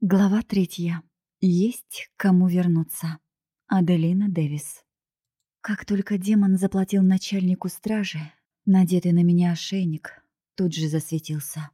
Глава третья. Есть кому вернуться. Аделина Дэвис. Как только демон заплатил начальнику стражи, надетый на меня ошейник тут же засветился.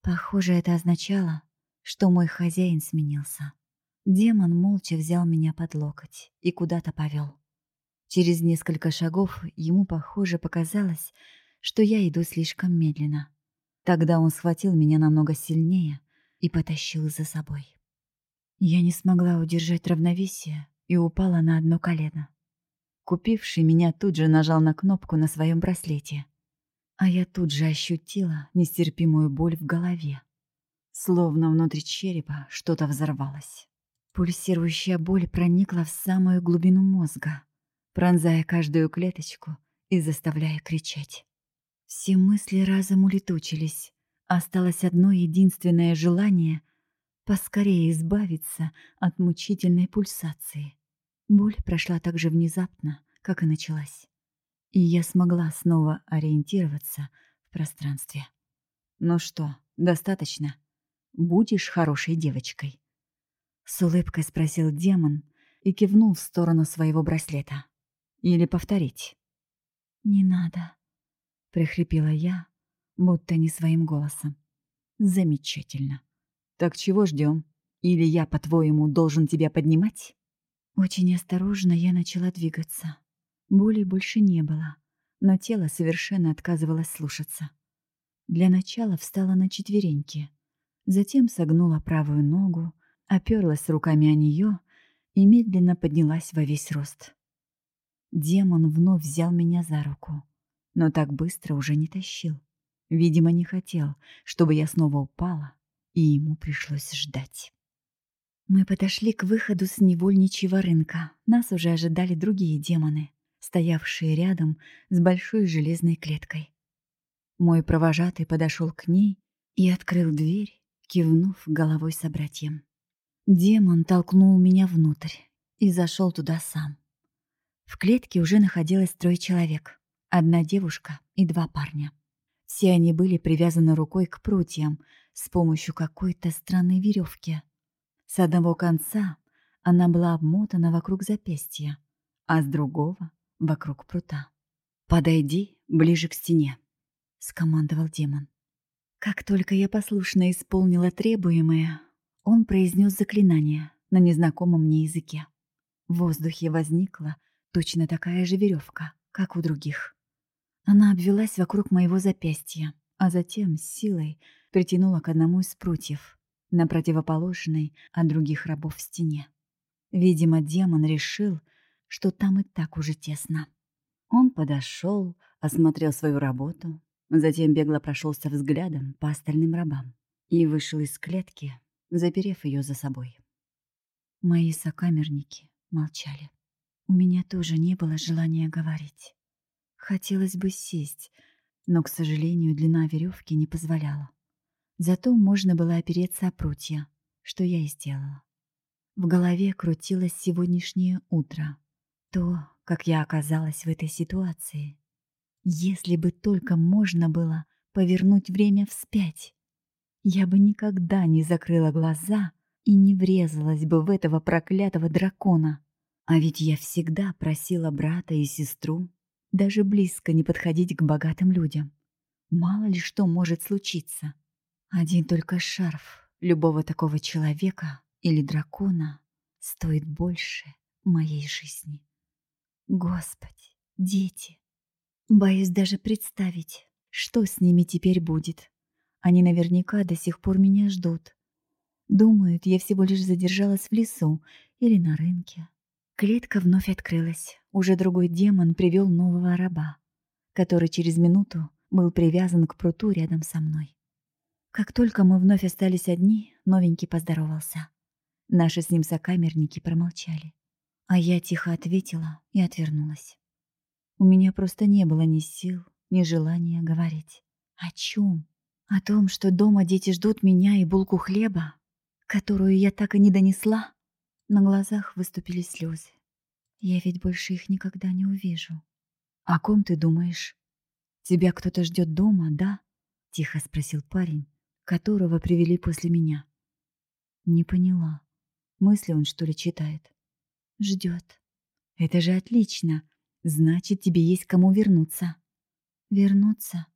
Похоже, это означало, что мой хозяин сменился. Демон молча взял меня под локоть и куда-то повел. Через несколько шагов ему, похоже, показалось, что я иду слишком медленно. Тогда он схватил меня намного сильнее — и потащил за собой. Я не смогла удержать равновесие и упала на одно колено. Купивший меня тут же нажал на кнопку на своем браслете, а я тут же ощутила нестерпимую боль в голове. Словно внутри черепа что-то взорвалось. Пульсирующая боль проникла в самую глубину мозга, пронзая каждую клеточку и заставляя кричать. Все мысли разом улетучились, Осталось одно единственное желание — поскорее избавиться от мучительной пульсации. Боль прошла так же внезапно, как и началась. И я смогла снова ориентироваться в пространстве. «Ну что, достаточно? Будешь хорошей девочкой?» С улыбкой спросил демон и кивнул в сторону своего браслета. «Или повторить?» «Не надо», — прихрипела я, будто не своим голосом. Замечательно. Так чего ждем? Или я, по-твоему, должен тебя поднимать? Очень осторожно я начала двигаться. Боли больше не было, но тело совершенно отказывалось слушаться. Для начала встала на четвереньки, затем согнула правую ногу, оперлась руками о нее и медленно поднялась во весь рост. Демон вновь взял меня за руку, но так быстро уже не тащил. Видимо, не хотел, чтобы я снова упала, и ему пришлось ждать. Мы подошли к выходу с невольничьего рынка. Нас уже ожидали другие демоны, стоявшие рядом с большой железной клеткой. Мой провожатый подошел к ней и открыл дверь, кивнув головой собратьям. Демон толкнул меня внутрь и зашел туда сам. В клетке уже находилось трое человек. Одна девушка и два парня. Все они были привязаны рукой к прутьям с помощью какой-то странной веревки. С одного конца она была обмотана вокруг запястья, а с другого — вокруг прута. «Подойди ближе к стене», — скомандовал демон. Как только я послушно исполнила требуемое, он произнес заклинание на незнакомом мне языке. В воздухе возникла точно такая же веревка, как у других. Она обвелась вокруг моего запястья, а затем с силой притянула к одному из прутьев, на противоположной от других рабов стене. Видимо, демон решил, что там и так уже тесно. Он подошел, осмотрел свою работу, затем бегло прошелся взглядом по остальным рабам и вышел из клетки, заперев ее за собой. Мои сокамерники молчали. У меня тоже не было желания говорить. Хотелось бы сесть, но, к сожалению, длина веревки не позволяла. Зато можно было опереться о прутья, что я и сделала. В голове крутилось сегодняшнее утро. То, как я оказалась в этой ситуации. Если бы только можно было повернуть время вспять, я бы никогда не закрыла глаза и не врезалась бы в этого проклятого дракона. А ведь я всегда просила брата и сестру даже близко не подходить к богатым людям. Мало ли что может случиться. Один только шарф любого такого человека или дракона стоит больше моей жизни. Господи, дети. Боюсь даже представить, что с ними теперь будет. Они наверняка до сих пор меня ждут. Думают, я всего лишь задержалась в лесу или на рынке. Клетка вновь открылась. Уже другой демон привел нового раба, который через минуту был привязан к пруту рядом со мной. Как только мы вновь остались одни, новенький поздоровался. Наши с ним сокамерники промолчали. А я тихо ответила и отвернулась. У меня просто не было ни сил, ни желания говорить. О чем? О том, что дома дети ждут меня и булку хлеба, которую я так и не донесла? На глазах выступили слезы. Я ведь больше их никогда не увижу. «О ком ты думаешь? Тебя кто-то ждет дома, да?» — тихо спросил парень, которого привели после меня. Не поняла. Мысли он, что ли, читает? Ждет. Это же отлично. Значит, тебе есть кому вернуться. Вернуться?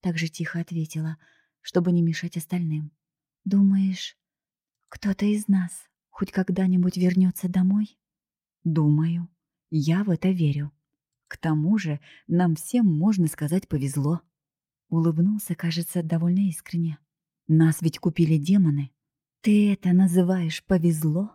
Так же тихо ответила, чтобы не мешать остальным. Думаешь, кто-то из нас хоть когда-нибудь вернется домой? Думаю. Я в это верю. К тому же нам всем, можно сказать, повезло. Улыбнулся, кажется, довольно искренне. Нас ведь купили демоны. Ты это называешь повезло?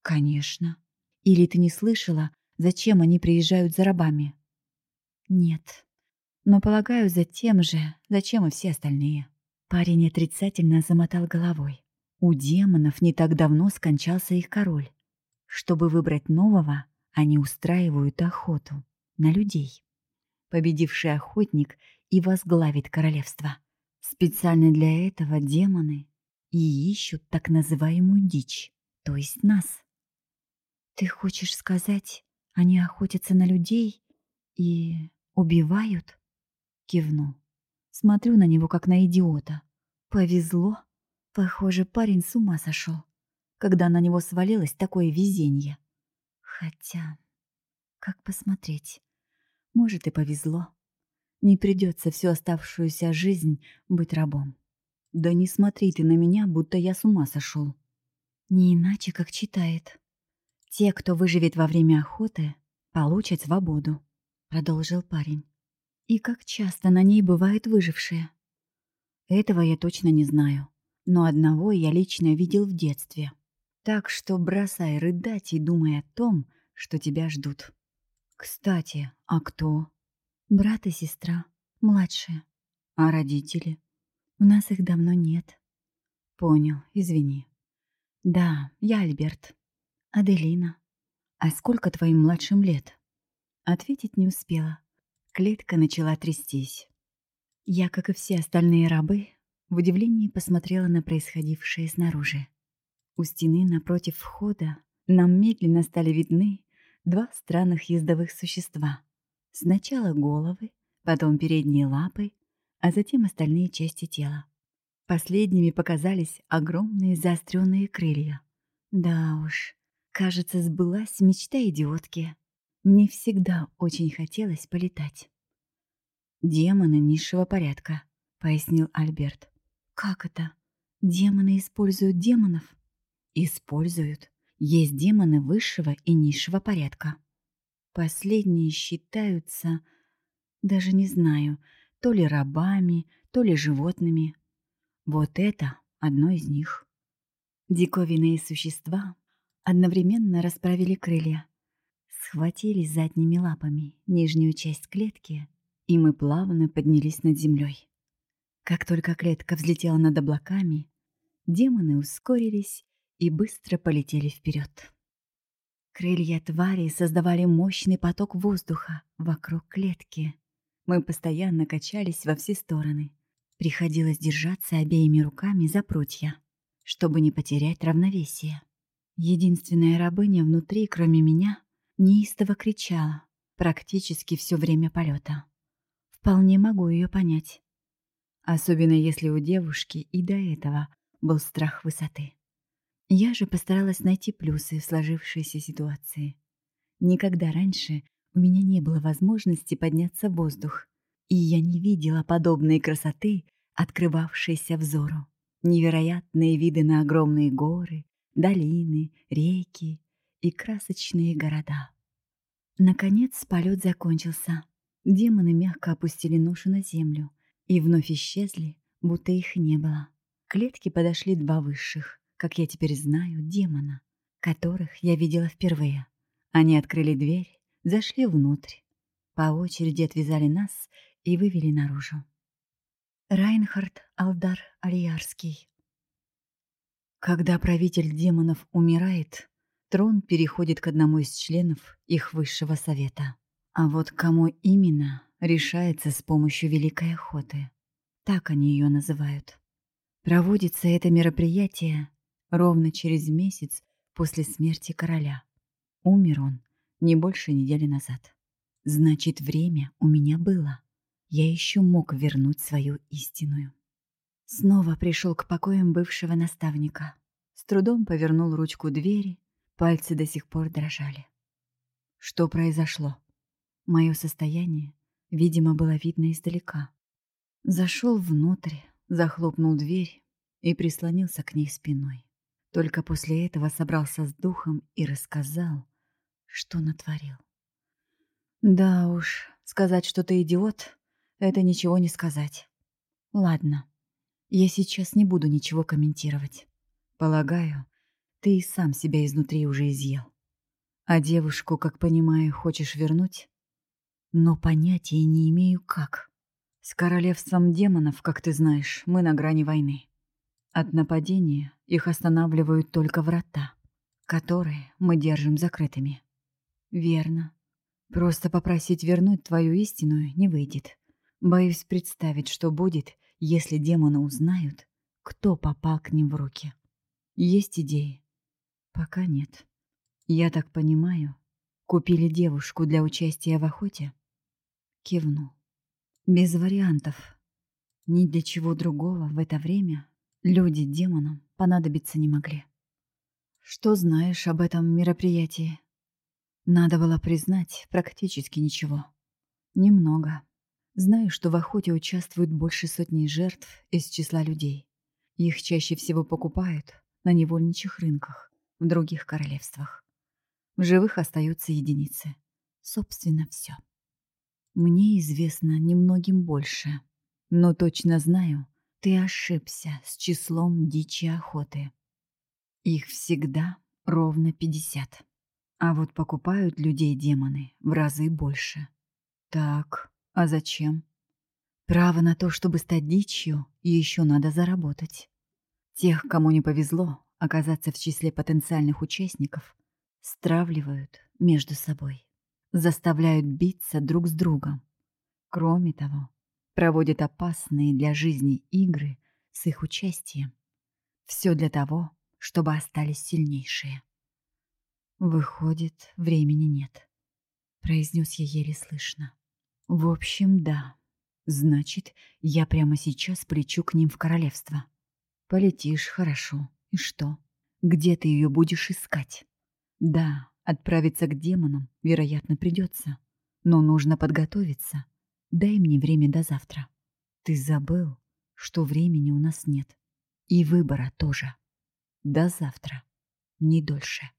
Конечно. Или ты не слышала, зачем они приезжают за рабами? Нет. Но, полагаю, за тем же, зачем и все остальные. Парень отрицательно замотал головой. У демонов не так давно скончался их король. Чтобы выбрать нового, они устраивают охоту на людей. Победивший охотник и возглавит королевство. Специально для этого демоны и ищут так называемую дичь, то есть нас. Ты хочешь сказать, они охотятся на людей и убивают? Кивнул. Смотрю на него, как на идиота. Повезло. Похоже, парень с ума сошел, когда на него свалилось такое везение. Хотя, как посмотреть? Может, и повезло. Не придется всю оставшуюся жизнь быть рабом. Да не смотри ты на меня, будто я с ума сошел. Не иначе, как читает. Те, кто выживет во время охоты, получат свободу, продолжил парень. И как часто на ней бывают выжившие? Этого я точно не знаю, но одного я лично видел в детстве. Так что бросай рыдать и думай о том, что тебя ждут. Кстати, а кто? Брат и сестра, младшие. А родители? У нас их давно нет. Понял, извини. Да, я Альберт. Аделина. А сколько твоим младшим лет? Ответить не успела. Клетка начала трястись. Я, как и все остальные рабы, в удивлении посмотрела на происходившее снаружи. У стены напротив входа нам медленно стали видны два странных ездовых существа. Сначала головы, потом передние лапы, а затем остальные части тела. Последними показались огромные заостренные крылья. Да уж, кажется, сбылась мечта идиотки. Мне всегда очень хотелось полетать. «Демоны низшего порядка», — пояснил Альберт. «Как это? Демоны используют демонов?» «Используют. Есть демоны высшего и низшего порядка. Последние считаются, даже не знаю, то ли рабами, то ли животными. Вот это одно из них. Диковинные существа одновременно расправили крылья, схватили задними лапами нижнюю часть клетки, и мы плавно поднялись над землей. Как только клетка взлетела над облаками, демоны ускорились и быстро полетели вперед. Крылья твари создавали мощный поток воздуха вокруг клетки. Мы постоянно качались во все стороны. Приходилось держаться обеими руками за прутья, чтобы не потерять равновесие. Единственная рабыня внутри, кроме меня, неистово кричала практически все время полета. Вполне могу ее понять. Особенно если у девушки и до этого был страх высоты. Я же постаралась найти плюсы в сложившейся ситуации. Никогда раньше у меня не было возможности подняться в воздух, и я не видела подобной красоты, открывавшейся взору. Невероятные виды на огромные горы, долины, реки и красочные города. Наконец полет закончился. Демоны мягко опустили ношу на землю и вновь исчезли, будто их не было. К клетке подошли два высших, как я теперь знаю, демона, которых я видела впервые. Они открыли дверь зашли внутрь, по очереди отвязали нас и вывели наружу. Райнхард Алдар Ариарский Когда правитель демонов умирает, трон переходит к одному из членов их высшего совета. А вот кому именно, решается с помощью Великой Охоты. Так они ее называют. Проводится это мероприятие ровно через месяц после смерти короля. Умер он не больше недели назад. Значит, время у меня было. Я еще мог вернуть свою истинную. Снова пришел к покоям бывшего наставника. С трудом повернул ручку двери, пальцы до сих пор дрожали. Что произошло? Мое состояние, видимо, было видно издалека. Зашел внутрь, захлопнул дверь и прислонился к ней спиной. Только после этого собрался с духом и рассказал, что натворил. Да уж, сказать, что ты идиот, это ничего не сказать. Ладно, я сейчас не буду ничего комментировать. Полагаю, ты и сам себя изнутри уже изъел. А девушку, как понимаю, хочешь вернуть? Но понятия не имею, как. С королевством демонов, как ты знаешь, мы на грани войны. От нападения их останавливают только врата, которые мы держим закрытыми. Верно. Просто попросить вернуть твою истинную не выйдет. Боюсь представить, что будет, если демоны узнают, кто попал к ним в руки. Есть идеи? Пока нет. Я так понимаю, купили девушку для участия в охоте? Кивнул. Без вариантов. Ни для чего другого в это время люди демонам понадобиться не могли. Что знаешь об этом мероприятии? Надо было признать практически ничего. Немного. Знаю, что в охоте участвуют больше сотни жертв из числа людей. Их чаще всего покупают на невольничьих рынках в других королевствах. В живых остаются единицы. Собственно, все. Мне известно немногим больше, но точно знаю, ты ошибся с числом дичи охоты. Их всегда ровно 50. А вот покупают людей демоны в разы больше. Так, а зачем? Право на то, чтобы стать дичью, еще надо заработать. Тех, кому не повезло оказаться в числе потенциальных участников, стравливают между собой, заставляют биться друг с другом. Кроме того, проводят опасные для жизни игры с их участием. Все для того, чтобы остались сильнейшие. «Выходит, времени нет», — произнес я еле слышно. «В общем, да. Значит, я прямо сейчас полечу к ним в королевство». Полетишь, хорошо. И что? Где ты ее будешь искать? Да, отправиться к демонам, вероятно, придется. Но нужно подготовиться. Дай мне время до завтра. Ты забыл, что времени у нас нет. И выбора тоже. До завтра. Не дольше.